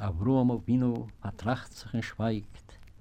Avroam Avinu vertracht sich und schweigt.